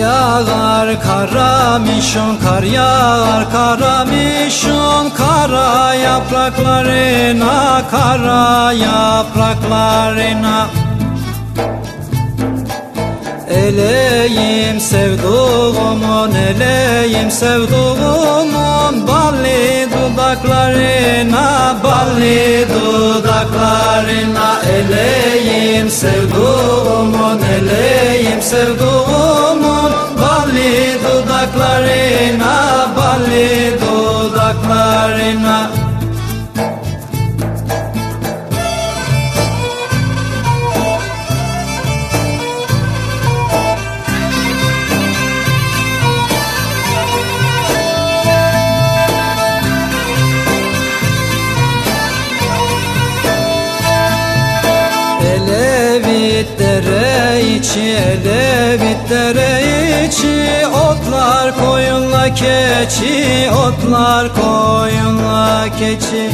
yağar karamişon Kar yağar karamişon Kara yapraklarına Kara yapraklarına Eleyim sevduğumun Eleyim sevduğumun Balli dudaklarına Balli dudaklarına Eleyim sevduğumun Eleyim sevduğumun dudaklarına Elevit dere içi, içi Otlar koyunla keçi, otlar koyunla keçi.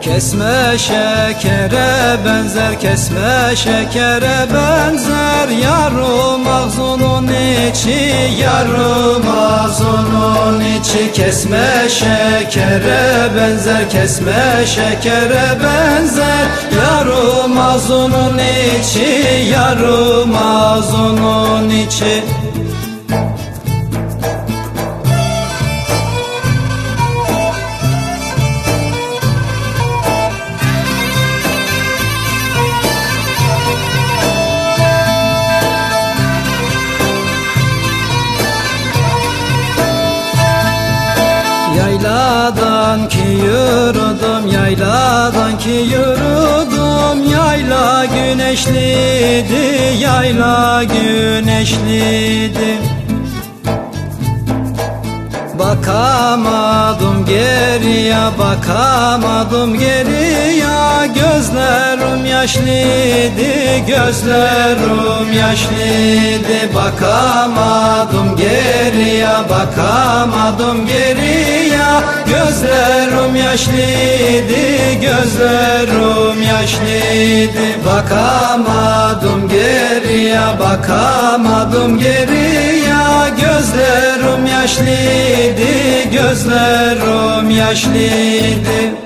Kesme şekere benzer, kesme şekere benzer. Yarım ağzının içi, yarım ağzının içi. Kesme şekere benzer, kesme şekere benzer. Yarım ağzının içi, yarım ağzının içi Yayladan ki yürüdüm, yayladan ki yürüdüm. Yayla güneşliydi, yayla güneşliydi Bakamadım geriye, bakamadım geriye. Gözlerim yaşlıydı, gözlerim yaşlıydı. Bakamadım geriye, bakamadım geriye. Gözlerim yaşlıydı, gözlerim yaşlıydı. Bakamadım geriye, bakamadım geriye. Gözlerim yaşlıydı, gözlerim yaşlıydı